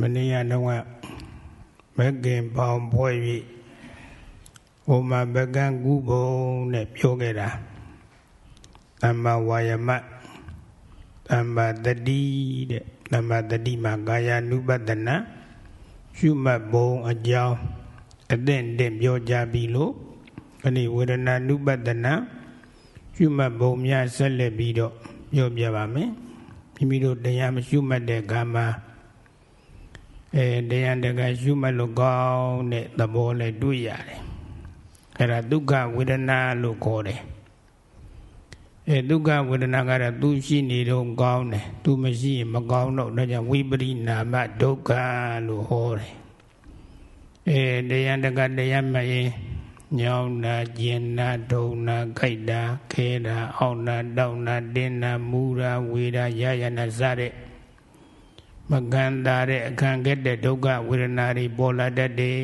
မနေ့ကတော့မကင်ပေါင်ဖွဲ့၍ဟိုမှာပကံကုဘုံနဲ့ပြောခဲ့တာသမ္မာဝါယမသမ္မာတတိတဲ့သမ္မာတတိမှာကာယ ानु ပတနာရှုမှတ်ဘုံအကြောင်းအသင့်တင့်ပြောကြပြီလို့ခဏဝေဒနာ ानु ပတနာရှုမှတ်ဘုံများဆက်လက်ပြီးတော့ပြောပြပါမယ်မိမိတို့တရားမရှုမှတ်တဲ့ကာမှာ အဲတရားတကရှုမှတ်လို့ကောင်းတဲ့သဘောလည်းတွေ့ရတယ်အဲ့ဒါဒုက္ခဝေဒနာလို့ခေါ်တယ်အဲဒုက္ခဝေဒနာကတော့သူရှိနေတော့ကောင်းတယ်သူမရှိရင်မကောင်းတော့ဒါကြောင့်ဝိပရိနာမဒုက္ခလို့ဟောတယ်အဲတရားတကတရားမရင်ညောင်းတာကျင်တာဒုံနာခိုက်တာခဲတာအောင့်တာတောက်တာတင်းတာမူတာဝေတာရရနာစတဲ့ မကန်တာတဲ့အခန့်ခဲ့တဲ့ဒုက္ခဝေဒနာတွေပေါ်လာတတ်တယ်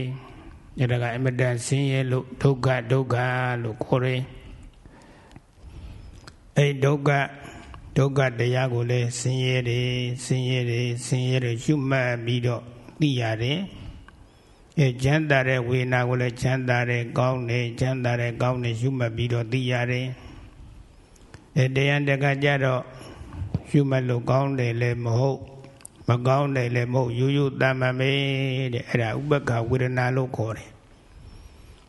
။ဒါကအမတန်ဆင်းရဲလို့ဒုက္ခဒုက္ခလို့ခေါ်တယ်။အဲဒုက္ခဒုက္ခတရားကိုလည်းဆင်းရဲတယ်ဆင်းရဲတယ်ဆင်းရဲတယ်ရှုမှတ်ပြီးတော့သိရတယ်။အဲချမ်းသာတဲ့ဝေဒနာကိုလည်းချမ်းသာတဲ့ကောင်းတယ်ချမ်းသာတဲ့ကောင်းတယ်ရှုမှတ်ပြီးတော့သိရတယ်။အဲတရားတကကြတော့ရှုမှတ်လို့ကောင်းတယ်လည်းမဟုတ် မကောင်းတယ်လည်းမဟုတ်ရိုးရိုးတမမေတဲ့အဲ့ဒါဥပက္ခဝေဒနာလို့ခေါ်တယ်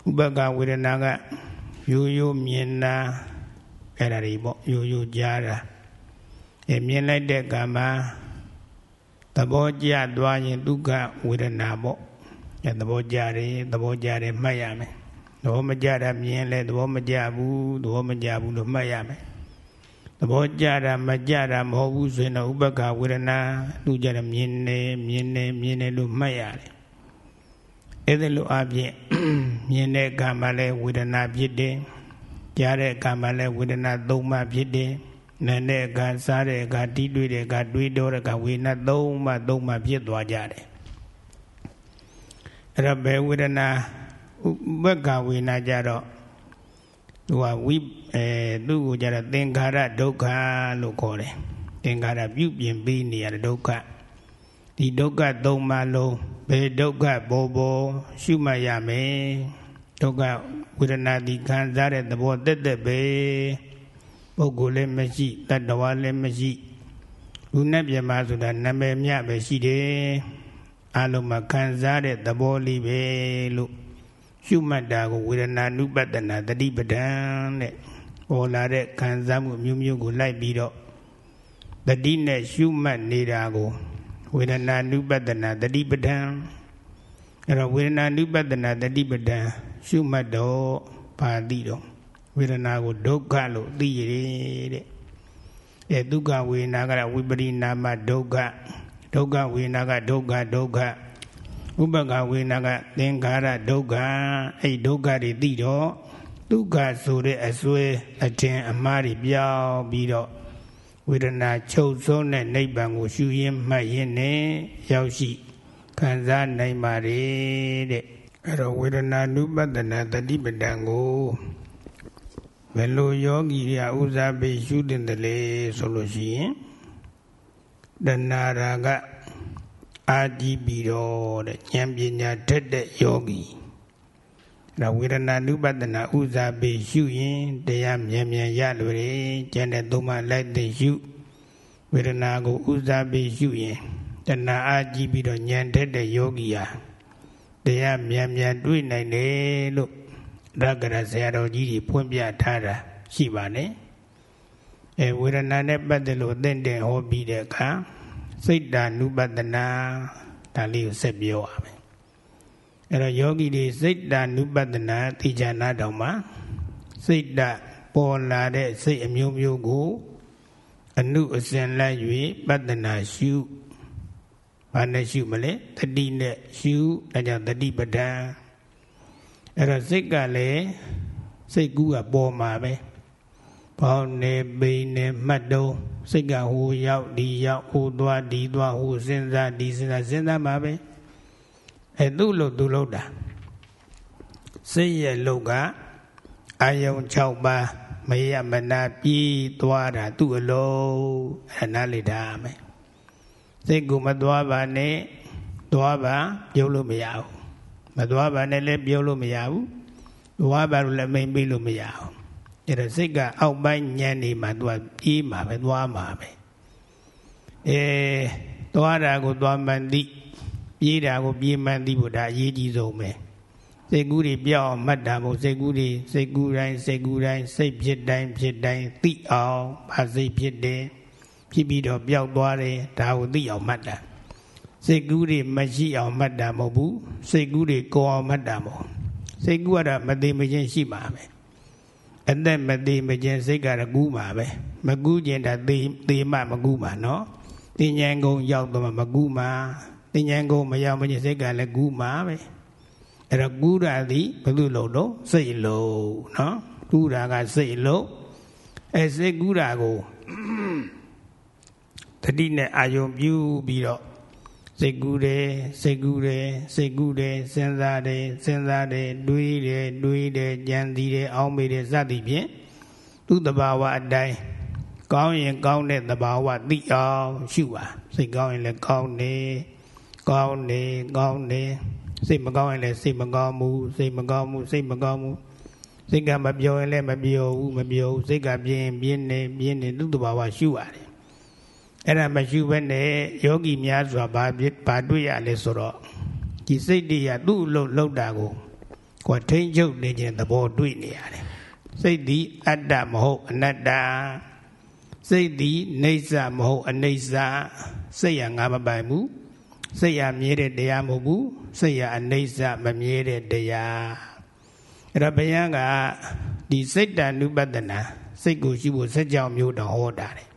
ဥပက္ခဝေဒနာကရိုးရိုးမြင်တာအဲ့ဒါတွေပေါ့ရိုးရိုးကြားတာအဲမြင်လိုက်တဲ့ကံမှာသဘောကျသွားရင်ဒုက္ခဝေဒနာပေါ့အဲသဘောကျတယ်သဘောကျတယ်မှတ်ရမယ်သဘောမကျတာမြင်လဲသဘောမကျဘူးသဘောမကျဘူးလို့မှတ်ရမယ် သဘောကြတာမကြတာမဟုတ်ဘူးဆိုရင်တော့ဥပက္ခဝေဒနာသူကြတယ်မြင်နေမြင်နေမြင်နေလို့မှတ်ရတယ်အဲ့ဒါလိုအပြင်မြင်တဲ့ကံမှလည်းဝေဒနာဖြစ်တယ်ကြားတဲ့ကံမှလည်းဝေဒနာသုံးပါးဖြစ်တယ်နာတဲ့ကံစားတဲ့ကတီးတွေ့တဲ့ကတွေးတော့တဲ့ကဝေဒနာသုံးပါးသုံးပါးဖြစ်သွားကြတယ်အဲ့တော့ဘယ်ဝေဒနာဥပက္ခဝေဒနာကြတော့ သူကဝိအဲသူ့ကိုကြတော့သင်္ခါရဒုက္ခလို့ခေါ်တယ်သင်္ခါရပြုပြင်ပြီးနေရတဲ့ဒုက္ခဒီဒုက္ခသုံးပါလုံးဘယ်ဒုက္ခဘောဘောရှုမှတ်ရမယ်ဒုက္ခဝေဒနာဒီခံစားတဲ့သဘောတက်တက်ပဲပုဂ္ဂိုလ်လည်းမရှိတတ္တဝါလည်းမရှိလူနဲ့ပြမဆိုတာနာမည်မြပဲရှိတယ်အလုံးမှာခံစားတဲ့သဘောလေးပဲလို့ ရှုမှတ်တာကိုဝေဒနာနုပတနာတတိပဒံတဲ့ပေါ်လာတဲ့ခံစားမှုမျိုးမျိုးကိုလိုက်ပြီးတော့တတိနဲ့ရှုမှတ်နေတာကိုဝေဒနာနုပတနာတတိပဒံအဲ့တော့ဝေဒနာနုပတနာတတိပဒံရှုမှတ်တော့ပါတိတော့ဝေဒနာကိုဒုက္ခလို့သိရတဲ့အဲဒုက္ခဝေဒနာကဝိပရိနာမဒုက္ခဒုက္ခဝေဒနာကဒုက္ခဒုက္ခ ဥပက္ခဝေနာကသင်္ခါရဒုက္ခအဲ့ဒုက္ခတွေသိတော့ဒုက္ခဆိုတဲ့အစွဲအထင်အမှားတွေပြောင်းပြီးတော့ဝေဒနာချုပ်ဆုံးတဲ့နိဗ္ဗာန်ကိုရှုရင်းမှတ်ရင်းနဲ့ရောက်ရှိခံစားနိုင်ပါ रे တဲ့အဲ့တော့ဝေဒနာနုပတနာတတိပဒံကိုဘယ်လိုယောဂီတွေကဥစားပေးရှုတင်တယ်လေဆိုလို့ရှိရင်တဏှာရာက အာဒီပြီးတော့တဲ့ဉာဏ်ပညာထက်တဲ့ယောဂီဒါဝေဒနာနုပဒနာဥစားပေရှုရင်တရားမြန်မြန်ရလွယ်ကျန်တဲ့သုံးပါးလိုက်တဲ့ရှုဝေဒနာကိုဥစားပေရှုရင်တဏှာအာကြည့်ပြီးတော့ဉာဏ်ထက်တဲ့ယောဂီဟာတရားမြန်မြန်တွေ့နိုင်တယ်လို့ရဂရဆရာတော်ကြီးတွေဖွင့်ပြထားတာရှိပါနဲ့အဲဝေဒနာနဲ့ပတ်သက်လို့အသင့်တဲ့ဟောပြီးတဲ့အခါ စိတ်ဓာနုပတနာဒါလေးကိုဆက်ပြောရမယ်အဲ့တော့ယောဂီတွေစိတ်ဓာနုပတနာသိချာနာတော်မှာစိတ်ဓာပေါ်လာတဲ့စိတ်အမျိုးမျိုးကိုအနုအစဉ်လိုက်၍ပတနာရှုဘာနဲ့ရှုမလဲတတိနဲ့ရှုဒါကြောင့်တတိပဒံအဲ့တော့စိတ်ကလည်းစိတ်ကူးကပေါ်မှာပဲ ပေါင်းနေပိနေမှတ်တုံးစိတ်ကဟိုရောက်ဒီရောက်ဟိုသွားဒီသွားဟိုစဉ်းစားဒီစဉ်းစားစဉ်းစားမှာပဲအဲသူ့လို့သူ့လို့တာစိတ်ရဲ့လုတ်ကအာယုံ6ပါးမရမနာပြေးသွားတာသူ့အလုံးအဲနားလေတာမယ်စိတ်ကိုမသွားပါနဲ့သွားပါပြုတ်လို့မရဘူးမသွားပါနဲ့လည်းပြုတ်လို့မရဘူးသွားပါလို့လည်းမိန်ပေးလို့မရဘူး အဲ့ဒါစိတ်ကအောက်ပိုင်းညံနေမှာသူကပြေးမှာပဲသွားမှာပဲအဲသွားတာကိုသွားမှန်သိပြေးတာကိုပြေးမှန်သိဖို့ဒါအရေးကြီးဆုံးပဲစိတ်ကူးတွေပြောင်းမှတ်တာမို့စိတ်ကူးတွေစိတ်ကူးတိုင်းစိတ်ကူးတိုင်းစိတ်ဖြစ်တိုင်းဖြစ်တိုင်းသိအောင်ဘာစိတ်ဖြစ်တယ်ဖြစ်ပြီးတော့ပျောက်သွားတယ်ဒါကိုသိအောင်မှတ်တာစိတ်ကူးတွေမရှိအောင်မှတ်တာမဟုတ်ဘူးစိတ်ကူးတွေကိုအောင်မှတ်တာမဟုတ်စိတ်ကူးကတော့မသိမချင်းရှိမှာပဲ အသက်မသိမချင်းစိတ်ကတော့ကူးမှာပဲမကူးခြင်းဒါသိသိမှမကူးမှာနော်တင်ញံကုံရောက်တော့မကူးမှာတင်ញံကုံမရောက်မချင်းစိတ်ကလည်းကူးမှာပဲအဲ့တော့ကူးတာသည်ဘယ်လိုလုပ်တော့စိတ်လို့နော်ကူးတာကစိတ်လို့အဲစိတ်ကူးတာကိုတတိနဲ့အာယုံပြုပြီးတော့ စိတ်ကူးတယ်စိတ်ကူးတယ်စိတ်ကူးတယ်စဉ်းစားတယ်စဉ်းစားတယ်တွေးတယ်တွေးတယ်ကြံစည်တယ်အောင်းမိတယ်စသည်ဖြင့်သူ့တဘာဝအတိုင်းကောင်းရင်ကောင်းတဲ့တဘာဝသိအောင်ရှုပါစိတ်ကောင်းရင်လည်းကောင်းနေကောင်းနေကောင်းနေစိတ်မကောင်းရင်လည်းစိတ်မကောင်းဘူးစိတ်မကောင်းဘူးစိတ်မကောင်းဘူးစိတ်ကမပြောရင်လည်းမပြောဘူးမပြောဘူးစိတ်ကပြင်းပြင်းနေပြင်းနေသူ့တဘာဝရှုရတယ် အဲ့ဒါမရှိဘဲနဲ့ယောဂီများစွာဘာဘာတွေ့ရလဲဆိုတော့ဒီစိတ်တွေကသူ့အလုပ်လုပ်တာကိုကိုထိမ့်ချုပ်နေခြင်းသဘောတွေ့နေရတယ်စိတ်သည်အတ္တမဟုတ်အနတ္တစိတ်သည်နေဆမဟုတ်အနိစ္စစိတ်ရငါမပိုင်ဘူးစိတ်ရမြဲတဲ့တရားမဟုတ်ဘူးစိတ်ရအနိစ္စမမြဲတဲ့တရားအဲ့တော့ဘုရားကဒီစိတ်တ ानु ပတနာစိတ်ကိုရှိဖို့စัจ java မျိုးတော်ဟောတာတယ်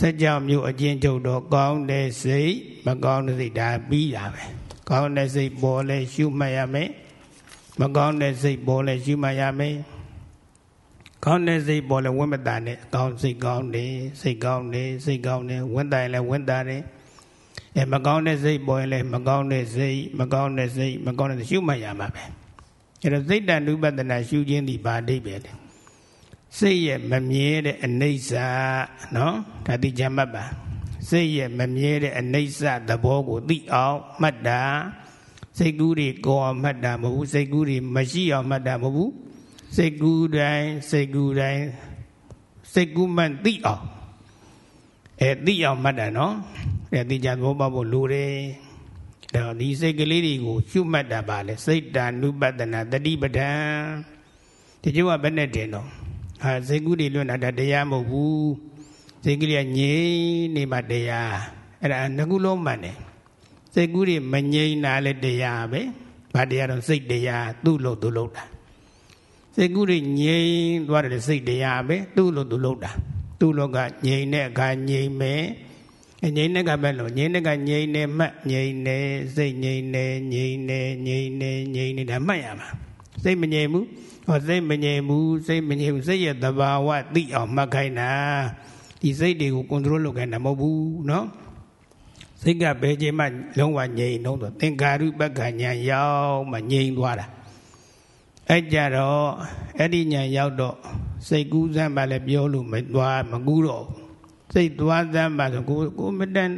စัจ java မျိုးအကျဉ်းချုပ်တော့ကောင်းတဲ့စိတ်မကောင်းတဲ့စိတ်ဒါပြီးတာပဲကောင်းတဲ့စိတ်ပေါ်လဲရှုမှတ်ရမယ်မကောင်းတဲ့စိတ်ပေါ်လဲရှုမှတ်ရမယ်ကောင်းတဲ့စိတ်ပေါ်လဲဝိမတနဲ့ကောင်းစိတ်ကောင်းတယ်စိတ်ကောင်းတယ်စိတ်ကောင်းတယ်ဝင်တိုင်လဲဝင်တာတယ်အဲမကောင်းတဲ့စိတ်ပေါ်ရင်လဲမကောင်းတဲ့စိတ်မကောင်းတဲ့စိတ်မကောင်းတဲ့ရှုမှတ်ရမှာပဲအဲတော့စိတ်တ ानु ပတနာရှုခြင်းဒီဘာအဓိပ္ပာယ်လဲ စိတ်ရဲ့မမြဲတဲ့အနိစ္စနော်ဒါတိကြမှတ်ပါစိတ်ရဲ့မမြဲတဲ့အနိစ္စသဘောကိုသိအောင်မှတ်တာစိတ်ကူးတွေကိုအောင်မှတ်တာမဟုတ်ဘူးစိတ်ကူးတွေမရှိအောင်မှတ်တာမဟုတ်ဘူးစိတ်ကူးတိုင်းစိတ်ကူးတိုင်းစိတ်ကူးမှန်သိအောင်အဲသိအောင်မှတ်တာနော်အဲသိကြသဘောပေါက်ဖို့လိုတယ်ဒါဒီစိတ်ကလေးတွေကိုရှုမှတ်တာပါလေစိတ်တ ानु ပတနာတတိပဒံဒီကျုပ်ကဘယ်နဲ့တင်တော့ ဟာစိတ်ကူးတွေလွတ်တာတရားမဟုတ်ဘူးစိတ်ကလေးကငြိမ်နေမှတရားအဲ့ဒါငကုလုံးမှန်တယ်စိတ်ကူးတွေမငြိမ်တာလည်းတရားပဲဘာတရားတော့စိတ်တရားသူ့လို့သူ့လို့တာစိတ်ကူးတွေငြိမ်သွားတယ်စိတ်တရားပဲသူ့လို့သူ့လို့တာသူ့လို့ကငြိမ်တဲ့အခါငြိမ်မယ်ငြိမ်တဲ့ကပဲလို့ငြိမ်တဲ့ကငြိမ်နေမှတ်ငြိမ်နေစိတ်ငြိမ်နေငြိမ်နေငြိမ်နေငြိမ်နေတာမှတ်ရမှာစိတ်မငြိမ်ဘူး ဟောစိတ်မငြိမ်ဘူးစိတ်မငြိမ်စိတ်ရဲ့သဘာဝသိအောင်မှတ်ခိုင်းတာဒီစိတ်တွေကို control လုပ်ခိုင်းတာမဟုတ်ဘူးနော်စိတ်ကဘယ်ချိန်မှလုံးဝငြိမ်တော့သင်္ကာရုပ္ပကဉာဏ်ရောက်မှငြိမ်သွားတာအဲ့ကြတော့အဲ့ဒီဉာဏ်ရောက်တော့စိတ်ကူးစမ်းပါလဲပြောလို့မသွားမကူးတော့စိတ်သွားစမ်းပါဆိုကိုကိုမတန်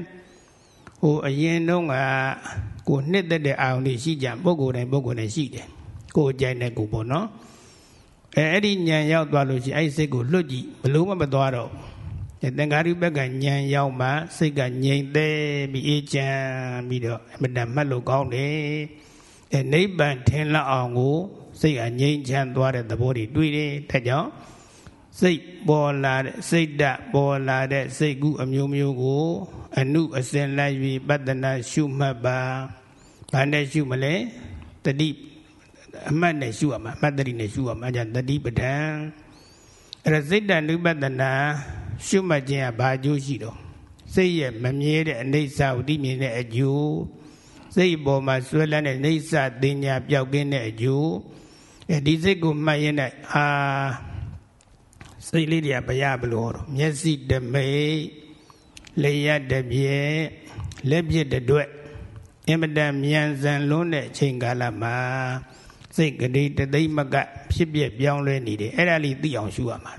ဟိုအရင်တုန်းကကိုနှစ်သက်တဲ့အာရုံတွေရှိကြပုဂ္ဂိုလ်တိုင်းပုဂ္ဂိုလ်တိုင်းရှိတယ်ကိုကြိုက်တဲ့ကိုပေါ့နော် အဲအဲ့ဒီညံရောက်သွားလို့ရှိရင်အဲ့စိတ်ကိုလွတ်ကြည့်ဘလို့မှမသွားတော့သင်္ကာရိပက်ကညံရောက်မှစိတ်ကငြိမ်သက်ပြီးအေးချမ်းပြီးတော့အမတန်မှတ်လို့ကောင်းတယ်အဲနိဗ္ဗာန်ထင်လောက်အောင်ကိုစိတ်ကငြိမ်ချမ်းသွားတဲ့သဘောတွေတွေ့တယ်ဒါကြောင့်စိတ်ပေါ်လာတဲ့စိတ်ဓာတ်ပေါ်လာတဲ့စိတ်ကူးအမျိုးမျိုးကို အနုအစင်လိုက်ပြီးပတ္တနာရှုမှတ်ပါ။ဘာနဲ့ရှုမလဲတတိ အမှတ်နဲ့ရှုရမှာအမှတ်တတိနဲ့ရှုရမှာじゃတတိပဒံအဲ့ဒါစိတ်တနုပတနာရှုမှတ်ခြင်းကဘာအကျိုးရှိတော့စိတ်ရဲ့မမြဲတဲ့အိဋ္ဌဝတိမြင်တဲ့အကျိုးစိတ်ပေါ်မှာဆွဲလန်းတဲ့အိဋ္ဌတင်ညာပျောက်ကင်းတဲ့အကျိုးအဲဒီစိတ်ကိုမှတ်ရင်လည်းအာစိတ်လေးတွေကဘရဘလို့တော့မျက်စိတမိတ်လျက်တပြဲလက်ပြတဲ့အတွက်အင်မတန်မြန်ဆန်လွန်းတဲ့အချိန်ကာလမှာ စိတ်ကလေးတသိမ့်မကဖြစ်ပြပြောင်းလဲနေတယ်အဲ့ဒါလေးသိအောင်ရှုရမှာ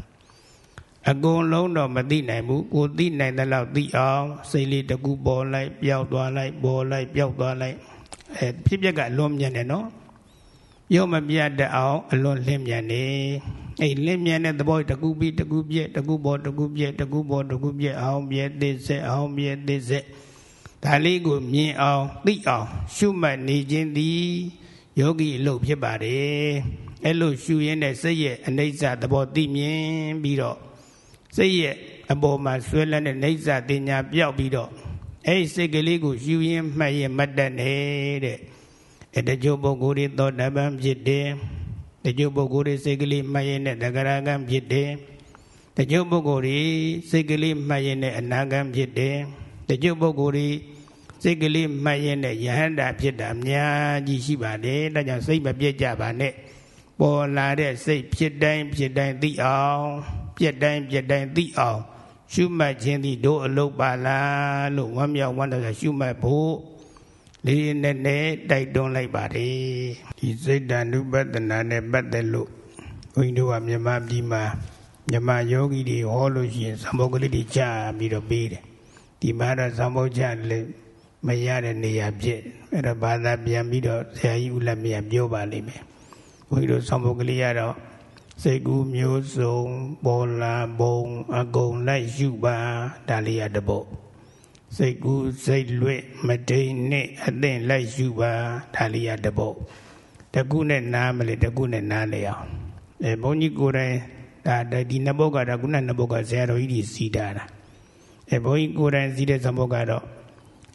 အကုန်လုံးတော့မသိနိုင်ဘူးကိုသိနိုင်တဲ့လောက်သိအောင်စိတ်လေးတကူပေါ်လိုက်ပျောက်သွားလိုက်ပေါ်လိုက်ပျောက်သွားလိုက်အဲဖြစ်ပျက်ကအလွန်မြန်တယ်နော်ရောမပြတ်တဲ့အောင်အလွန်လင်းမြန်နေအဲ့လင်းမြန်တဲ့သဘောတကူပြီးတကူပြက်တကူပေါ်တကူပြက်တကူပေါ်တကူပြက်အောင်ပြက်သိစက်အောင်ပြက်သိစက်ဒါလေးကိုမြင်အောင်သိအောင်ရှုမှတ်နေခြင်းသည် ယောဂီအလုပ်ဖြစ်ပါတယ်အဲ့လိုရှုရင်းတဲ့စိတ်ရဲ့အနိစ္စသဘောသိမြင်ပြီးတော့စိတ်ရဲ့အပေါ်မှာဆွဲလန်းတဲ့နေစာတင်ညာပြောက်ပြီးတော့အဲ့ဒီစိတ်ကလေးကိုယူရင်းမှတ်ရင်မတ်တတ်နေတဲ့အဲတချို့ပုဂ္ဂိုလ်တွေသောတပန်ဖြစ်တယ်တချို့ပုဂ္ဂိုလ်တွေစိတ်ကလေးမှတ်ရင်နဲ့တဂရကံဖြစ်တယ်တချို့ပုဂ္ဂိုလ်တွေစိတ်ကလေးမှတ်ရင်နဲ့အနာကံဖြစ်တယ်တချို့ပုဂ္ဂိုလ်တွေ စိတ်ကလေးမှတ်ရင်နဲ့ယဟန္တာဖြစ်တာအများကြီးရှိပါတယ်ဒါကြောင့်စိတ်မပြည့်ကြပါနဲ့ပေါ်လာတဲ့စိတ်ဖြစ်တိုင်းဖြစ်တိုင်းသိအောင်ပြက်တိုင်းပြက်တိုင်းသိအောင်ရှုမှတ်ခြင်းသည်တို့အလုတ်ပါလားလို့ဝမ်းမြောက်ဝမ်းသာရှုမှတ်ဖို့လေးနဲ့နဲ့တိုက်တွန်းလိုက်ပါတယ်ဒီစိတ်တ ानु ပတနာနဲ့ပတ်သက်လို့ဘုန်းကြီးတို့ကမြန်မာပြည်မှာမြန်မာယောဂီတွေဟောလို့ရှိရင်သံဃာကလေးတွေကြားပြီးတော့ပေးတယ်ဒီမှာတော့သံဃာကြားလည်း မရတဲ့နေရာဖြစ်အဲ့တော့ဘာသာပြန်ပြီးတော့ဆရာကြီးဦးလက်မြတ်ပြောပါလိမ့်မယ်ဘုန်းကြီးတို့သံဃာကလေးရတော့စိတ်ကူးမျိုးစုံပေါ်လာဘုံအကုန်လိုက်ယူပါဒါလေးရတပုတ်စိတ်ကူးစိတ်လွဲ့မတိန်နဲ့အသင့်လိုက်ယူပါဒါလေးရတပုတ်တကုနဲ့နားမလဲတကုနဲ့နားလေအောင်အဲဘုန်းကြီးကိုယ်တိုင်ဒါဒီနှစ်ပုတ်ကဒါကုနဲ့နှစ်ပုတ်ကဇေယတော်ကြီးကြီးစီးတာလားအဲဘုန်းကြီးကိုယ်တိုင်စီးတဲ့သံပုတ်ကတော့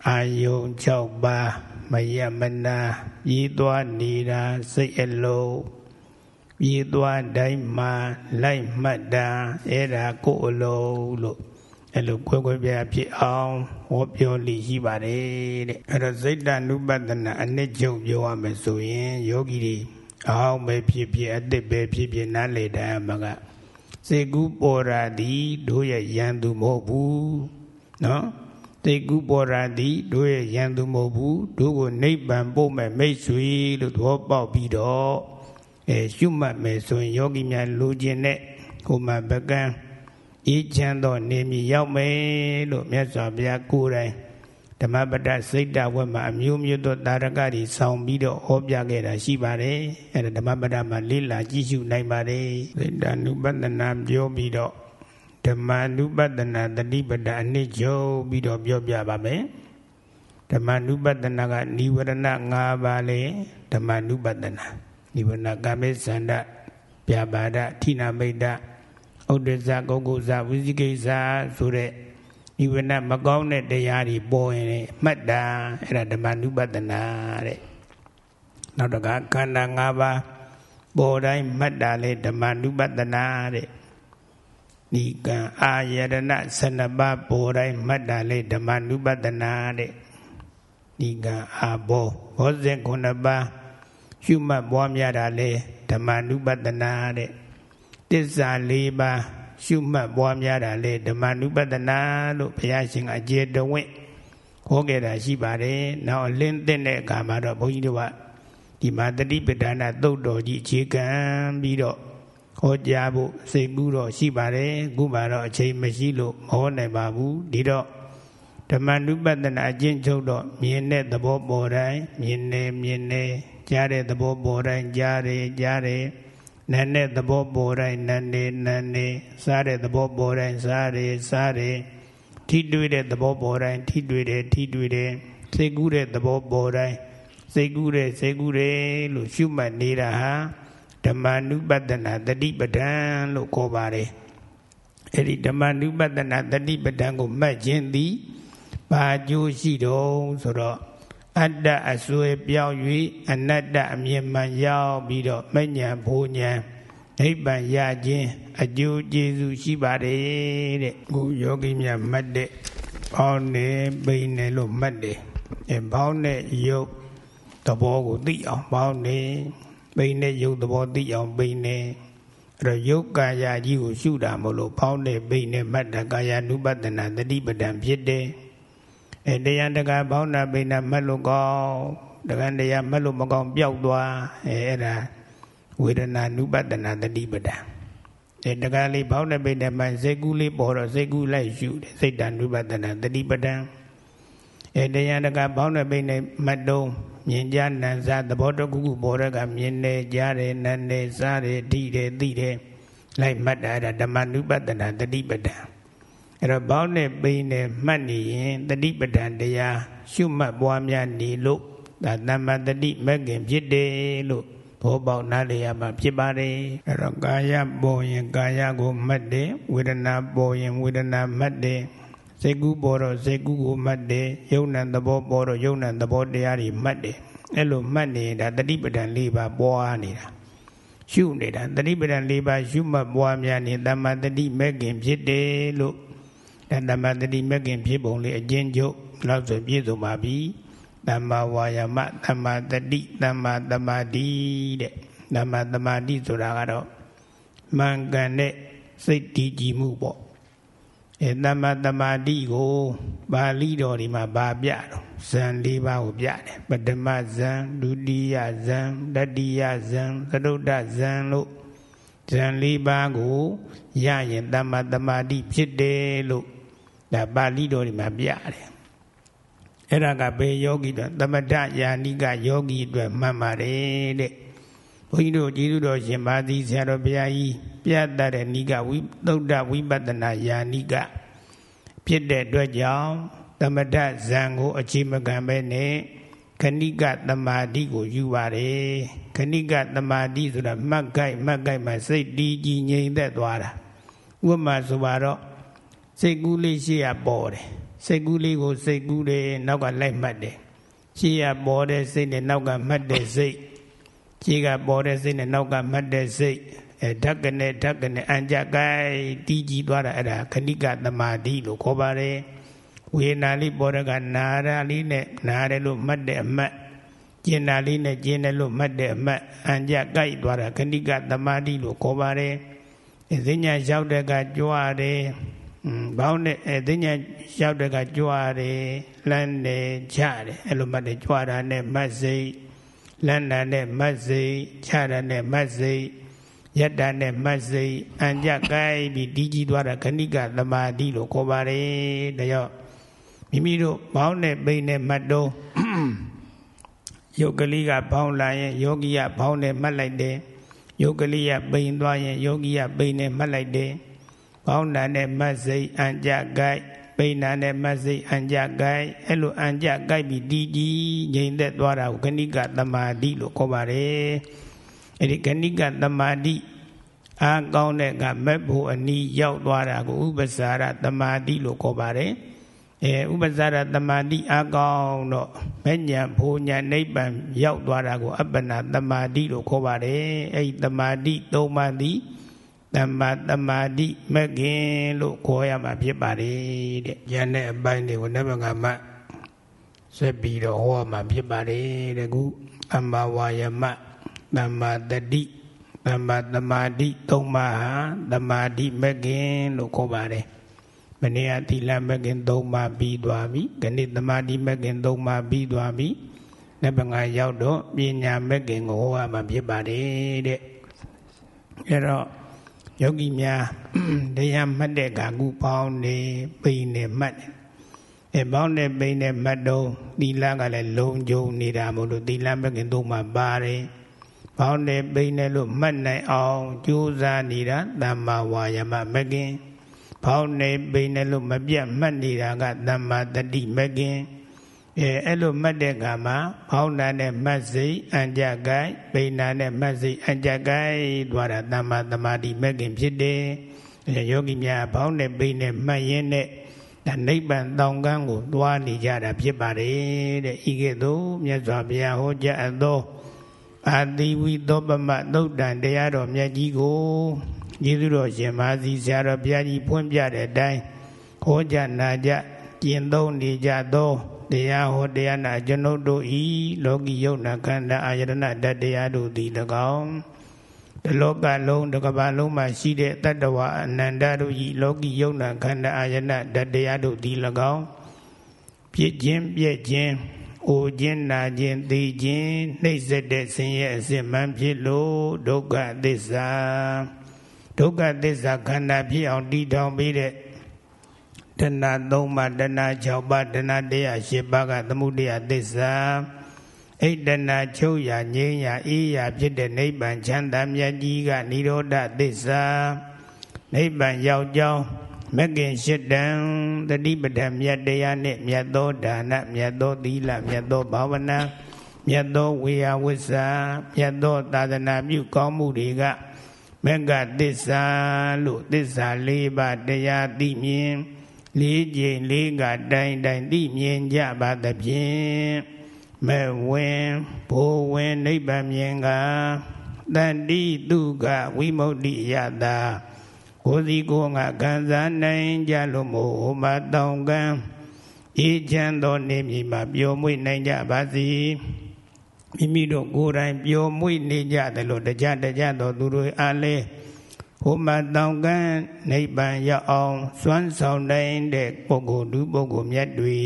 အာယုံ6ပါးမယမနာရည်သွားနေတာစိတ်အလုံးပြေးသွားတိုင်းမှာလိုက်မှတ်တာအဲ့ဒါကိုယ်အလုံးလို့အဲ့လိုခွဲခွဲပြားဖြစ်အောင်ဟောပြောလိရှိပါတယ်တဲ့အဲ့တော့စိတ်တ ानु ပတနာအနှစ်ချုပ်ပြောရမယ်ဆိုရင်ယောဂီတွေအဟောင်းပဲဖြစ်ဖြစ်အသစ်ပဲဖြစ်ဖြစ်နားလေတတ်မှာကစေကူပေါ်ရာသည်တို့ရဲ့ယံသူမဟုတ်ဘူးနော် သိကုပေါ်ရာသည်တို့ရဲ့ယံသူမဟုတ်ဘူးတို့ကိုနိဗ္ဗာန်ပို့မဲ့မိတ်ဆွေလို့သဘောပေါက်ပြီးတော့အဲရှုမှတ်မယ်ဆိုရင်ယောဂီများလိုချင်တဲ့ဟိုမှာပကံအေးချမ်းသောနေမြေရောက်မယ်လို့မြတ်စွာဘုရားကိုယ်တိုင်ဓမ္မပဒစိတ်တဝက်မှာအမျိုးမျိုးသောတာရကတွေဆောင်ပြီးတော့ဟောပြခဲ့တာရှိပါတယ်အဲဒါဓမ္မပဒမှာလေးလာကြည့်ရှုနိုင်ပါတယ်စိတ်တ ानु ပတနာပြောပြီးတော့ ဓမ္မ ानु ပတနာတတိပဒအနည်းချုပ်ပြီးတော့ပြောပြပါမယ်ဓမ္မ ानु ပတနာကនិဝရဏ၅ပါးလေဓမ္မ ानु ပတနာနိဗ္ဗာန်ကာမေသန္တပြပါဒဌိနာမိတ်တဥဒ္ဒဇဂုတ်ကုဇဝိဇိကိဇဆိုတဲ့နိဗ္ဗာန်မကောင်းတဲ့တရားတွေပေါ်ရင်မှတ်တာအဲ့ဒါဓမ္မနုပဒနာတဲ့နောက်တကခန္ဓာ၅ပါးပေါ်တိုင်းမှတ်တာလေဓမ္မနုပဒနာတဲ့ ဒီကံအာယရဏ12ပါးပေါ်တိုင်းမှတ်တာလေဓမ္မနုပဒနာတဲ့ဒီကံအာဘောဘောဇင်9ပါးရှုမှတ်ပွားများတာလေဓမ္မနုပဒနာတဲ့တစ္ဆာ၄ပါးရှုမှတ်ပွားများတာလေဓမ္မနုပဒနာလို့ဘုရားရှင်ကအကျေတဝင့်ဟောခဲ့တာရှိပါတယ်။နောက်အလင်းသိတဲ့အခါမှာတော့ဘုန်းကြီးတို့ကဒီမှာတတိပဒနာသုတ်တော်ကြီးအခြေခံပြီးတော့ ဟောကြားဖို့စိတ်ကူးတော့ရှိပါတယ်။ခုမှတော့အချိန်မရှိလို့မဟောနိုင်ပါဘူး။ဒီတော့ဓမ္မနုပဒနာအကျင့်ချုပ်တော့မြင်တဲ့သဘောပေါ်တိုင်းမြင်နေမြင်နေကြားတဲ့သဘောပေါ်တိုင်းကြားတယ်ကြားတယ်နာနဲ့သဘောပေါ်တိုင်းနာနေနာနေစားတဲ့သဘောပေါ်တိုင်းစားတယ်စားတယ်ထိတွေ့တဲ့သဘောပေါ်တိုင်းထိတွေ့တယ်ထိတွေ့တယ်စိတ်ကူးတဲ့သဘောပေါ်တိုင်းစိတ်ကူးတယ်စိတ်ကူးတယ်လို့ရှုမှတ်နေတာဟာ ဓမ္မနုပတနာတတိပဒံလို့ခေါ်ပါတယ်အဲ့ဒီဓမ္မနုပတနာတတိပဒံကိုမှတ်ခြင်းသည်ဘာကျိုးရှိတော့ဆိုတော့အတ္တအစွဲပြောင်း၍အနတ္တအမြင်မှန်ရောက်ပြီးတော့မညံဘိုးညံနိဗ္ဗာန်ရခြင်းအကျိုးကျေးဇူးရှိပါတယ်တဲ့ခုယောဂီများမှတ်တဲ့ဘောင်းနဲ့ပိန်နဲ့လို့မှတ်တယ်အဲဘောင်းနဲ့ယုတ်သဘောကိုသိအောင်ဘောင်းနဲ့ ပိန်နဲ့ယုတ်သဘောသိအောင်ပိန်နဲ့အဲ့တော့ယုတ်ကာယကြီးကိုရှုတာမလို့ဘောင်းနဲ့ပိန်နဲ့မှတ်တာကာယ ानु ပတနာတတိပဒံဖြစ်တယ်အဲတရားတကာဘောင်းနာပိဏမတ်လို့ကောင်းတကံတရားမတ်လို့မကောင်းပျောက်သွားအဲအဲ့ဒါဝေဒနာနုပတနာတတိပဒံအဲတကားလေးဘောင်းနဲ့ပိတ်နဲ့မှစိတ်ကူးလေးပေါ်တော့စိတ်ကူးလိုက်ယူတယ်စိတ်တန်ဥပဒနာတတိပဒံ အဲတရားတကားဘောင်းနဲ့ပိတ်နဲ့မတ်တုံးမြင်ကြနံစားသဘောတခုခုပေါ်တော့ကမြင်နေကြားတယ်နန်းနေစားတယ်ဓိတယ်သိတယ်လိုက်မှတ်တာအဲ့ဒါဓမ္မနုပဒနာတတိပဒံအဲ့တော့ဘောင်းနဲ့ပိန်းနဲ့မှတ်နေရင်တတိပဒံတရားရှုမှတ်ပွားများနေလို့ဒါသမ္မာတတိမဂ်ခင်ဖြစ်တယ်လို့ဘောပေါက်နားလေရမှာဖြစ်ပါတယ်အဲ့တော့ကာယပေါ်ရင်ကာယကိုမှတ်တယ်ဝေဒနာပေါ်ရင်ဝေဒနာမှတ်တယ် စိတ်ကူးပေါ်တော့စိတ်ကူးကိုမှတ်တယ်ယုံ nant သဘောပေါ်တော့ယုံ nant သဘောတရားတွေမှတ်တယ်အဲ့လိုမှတ်နေတာတတိပဒံ၄ပါးပွားနေတာရှုနေတာတတိပဒံ၄ပါးရှုမှတ်ပွားများနေတမ္မာတတိမဲ့ခင်ဖြစ်တယ်လို့ဒါတမ္မာတတိမဲ့ခင်ဖြစ်ပုံလေးအကျဉ်းချုပ်လောက်ဆိုပြည့်စုံပါပြီသမ္မာဝါယာမသမ္မာတတိသမ္မာသမာဓိတဲ့သမ္မာသမာဓိဆိုတာကတော့မှန်ကန်တဲ့စိတ်တည်ကြည်မှုပေါ့ အဲသမ္မာသမာဓိကိုပါဠိတော်ဒီမှာဗာပြတော့ဇန်၄ပါးကိုပြတယ်ပထမဇန်ဒုတိယဇန်တတိယဇန်သတုတ္တဇန်လို့ဇန်၄ပါးကိုရရင်သမ္မာသမာဓိဖြစ်တယ်လို့ဒါပါဠိတော်ဒီမှာပြတယ်အဲ့ဒါကဘေယောဂီတော့သမထယာနိကယောဂီအတွက်မှတ်ပါတယ်တဲ့ ဘုန်းကြီးတို့ကျေးဇူးတော်ရှင်ပါသည်ဆရာတော်ဘုရားကြီးပြတ်တဲ့နိကဝိသုဒ္ဓဝိပဿနာယာနိကဖြစ်တဲ့အတွက်ကြောင့်သမထဇံကိုအခြေမခံပဲနဲ့ခဏိကသမာဓိကိုယူပါတယ်ခဏိကသမာဓိဆိုတာမှတ်ကိုက်မှတ်ကိုက်မှစိတ်တည်ကြည်ငြိမ်သက်သွားတာဥပမာဆိုပါတော့စိတ်ကူးလေးရှိရပေါ်တယ်စိတ်ကူးလေးကိုစိတ်ကူးတယ်နောက်ကလိုက်မှတ်တယ်ရှေ့ရပေါ်တဲ့စိတ်နဲ့နောက်ကမှတ်တဲ့စိတ် ရှေ့ကပေါ်တဲ့စိတ်နဲ့နောက်ကမှတ်တဲ့စိတ်အဲဓက္ကနဲ့ဓက္ကနဲ့အံကြကိုက်တီးကြည့်သွားတာအဲ့ဒါခဏိကသမာဓိလို့ခေါ်ပါတယ်ဝေနာလေးပေါ်တဲ့ကနာရလေးနဲ့နာတယ်လို့မှတ်တဲ့အမှတ်ကျင်နာလေးနဲ့ကျင်တယ်လို့မှတ်တဲ့အမှတ်အံကြကိုက်သွားတာခဏိကသမာဓိလို့ခေါ်ပါတယ်အသိဉာဏ်ရောက်တဲ့ကကြွားတယ်ဘောင်းနဲ့အသိဉာဏ်ရောက်တဲ့ကကြွားတယ်လမ်းတယ်ချတယ်အဲ့လိုမှတ်တယ်ကြွားတာနဲ့မှတ်စိတ် လမ်းတာနဲ့မှတ်စိတ်ချတာနဲ့မှတ်စိတ်ယတ္တနဲ့မှတ်စိတ်အံကြကိုက်ပြီးတီးကြည့်သွားတာခဏိကသမာဓိလို့ခေါ်ပါတယ်ဒါကြောင့်မိမိတို့ဘောင်းနဲ့ပိန်နဲ့မှတ်တော့ယုတ်ကလေးကဘောင်းလာရင်ယောဂီကဘောင်းနဲ့မှတ်လိုက်တယ်ယုတ်ကလေးကပိန်သွားရင်ယောဂီကပိန်နဲ့မှတ်လိုက်တယ်ဘောင်းနာနဲ့မှတ်စိတ်အံကြကိုက် ပိန်နာနဲ့မှတ်စိတ်အံကြကိုက်အဲ့လိုအံကြကိုက်ပြီးတီးတီးငြိမ်သက်သွားတာကိုခဏိကသမာဓိလို့ခေါ်ပါတယ်အဲ့ဒီခဏိကသမာဓိအာကောင်းတဲ့ကမက်ဖို့အနီးရောက်သွားတာကိုဥပ္ပစာရသမာဓိလို့ခေါ်ပါတယ်အဲဥပ္ပဇာရတမာတိအကောင်တော့မဉ္ဇဉ်ဘုံညာနိဗ္ဗာန်ရောက်သွားတာကို အပ္ပနာတမာတိလို့ခေါ်ပါတယ်အဲ့ဒီတမာတိသုံးပါးသည် တမ္မာတမာတိမကင်လို့ခေါ်ရမှာဖြစ်ပါတယ်တဲ့ဉာဏ်နဲ့အပိုင်းတွေကိုနဗကမဆက်ပြီးတော့ဟောမှာဖြစ်ပါတယ်တဲ့ခုအမ္မာဝါယမတမ္မာတတိတမ္မာတမာတိသုံးပါးဟာတမာတိမကင်လို့ခေါ်ပါတယ်မနေ့ကသီလမဂ်ခင်၃ပါးပြီးသွားပြီခဏိသမာဓိမဂ်ခင်၃ပါးပြီးသွားပြီလက်ပငါရောက်တော့ပညာမဂ်ခင်ကိုဟောရမှာဖြစ်ပါတယ်တဲ့အဲတော့ ယောဂီများတရားမှတ်တဲ့ကာကုပေါင်းနေပိန်နေမှတ်တယ်အဲပေါင်းနေပိန်နေမှတ်တော့သီလကလည်းလုံခြုံနေတာမို့လို့သီလမဂ်ခင်၃ပါးပါတယ်ပေါင်းနေပိန်နေလို့မှတ်နိုင်အောင်ကြိုးစားနေတာသမ္မာဝါယမမဂ်ခင်ဖောင်းနေပိနေလို့မပြတ်မှတ်နေတာကသမ္မာတတိမကင် အဲအဲ့လိုမှတ်တဲ့အခါမှာဖောင်းတာနဲ့မှတ်စိတ်အံကြကိုက်ပိနာနဲ့မှတ်စိတ်အံကြကိုက်သွားတာသမ္မာသမာဓိမကင်ဖြစ်တယ်အဲယောဂီများဖောင်းနေပိနေမှတ်ရင်းနဲ့ဒါနိဗ္ဗာန်တောင်ကန်းကိုသွားနေကြတာဖြစ်ပါတယ်တဲ့ဤကဲ့သို့မြတ်စွာဘုရားဟောကြားအပ်သောအာတိဝိသောပမသုတ်တံတရားတော်မြတ်ကြီးကိုကျေးဇူးတော်ရှင်မာစီဆရာတော်ဘုရားကြီးဖွင့်ပြတဲ့အတိုင်းခေါ်ကြနာကြကျင့်သုံးနေကြသော တရားဟောတရားနာကျွန်ုပ်တို့ဤလောကီယုတ်နာခန္ဓာအာယတနာတတရားတို့သည်၎င်းတလောကလုံးတစ်ကမ္ဘာလုံးမှာရှိတဲ့တတ္တဝါအနန္တတို့ဤလောကီယုတ်နာခန္ဓာအာယတနာတတရားတို့သည်၎င်းပြည့်ခြင်းပြည့်ခြင်းအိုခြင်းနာခြင်းသိခြင်းနှိမ့်ဆက်တဲ့ဆင်းရဲအစစ်မှန်ဖြစ်လို့ဒုက္ခသစ္စာဒုက္ခသစ္စာခန္ဓာဖြစ်အောင်တည်ထောင်ပြီးတဲ့ တဏှာ၃ပါးတဏှာ၆ပါးတဏှာတရား၈ပါးကသမုဒယသစ္စာဣတနာချုပ်ရာငြိမ်းရာအေးရာဖြစ်တဲ့နိဗ္ဗာန်ချမ်းသာမြတ်ကြီးကនិရောဓသစ္စာနိဗ္ဗာန်ရောက်ကြောင်းမကင်ရှစ်တံတတိပဋ္ဌာမြတ်တရားနဲ့မြတ်သောဒါနမြတ်သောသီလမြတ်သောဘာဝနာမြတ်သောဝေယဝိဇ္ဇာမြတ်သောသာသနာပြုကောင်းမှုတွေကမကသစ္စာလို့သစ္စာ၄ပါးတရားသိမြင် လေးကြိမ်လေးကတိုင်တိုင်သိမြင်ကြပါသဖြင့်မဲ့ဝင်ဘိုးဝင်နိဗ္ဗာန်မြင်ကတန်တိတုကဝိမု ക്തി ယတာကိုယ်စီကိုယ်ငါခံစားနိုင်ကြလို့မို့ဟိုမှာတောင်းကံအေးချမ်းသောနေမြေမှာပျော်မွေ့နိုင်ကြပါစေမိမိတို့ကိုယ်တိုင်ပျော်မွေ့နေကြတယ်လို့တရားတရားတော်သူတို့အားလဲ ဟိုမှာတောင်းကံနိဗ္ဗာန်ရောက်အောင်စွမ်းဆောင်နိုင်တဲ့ပုဂ္ဂိုလ်လူပုဂ္ဂိုလ်မြတ်တွေ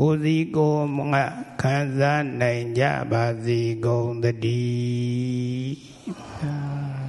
ကိုယ်စီကိုယ်ငါခံစားနိုင်ကြပါစေကုန်သတည်း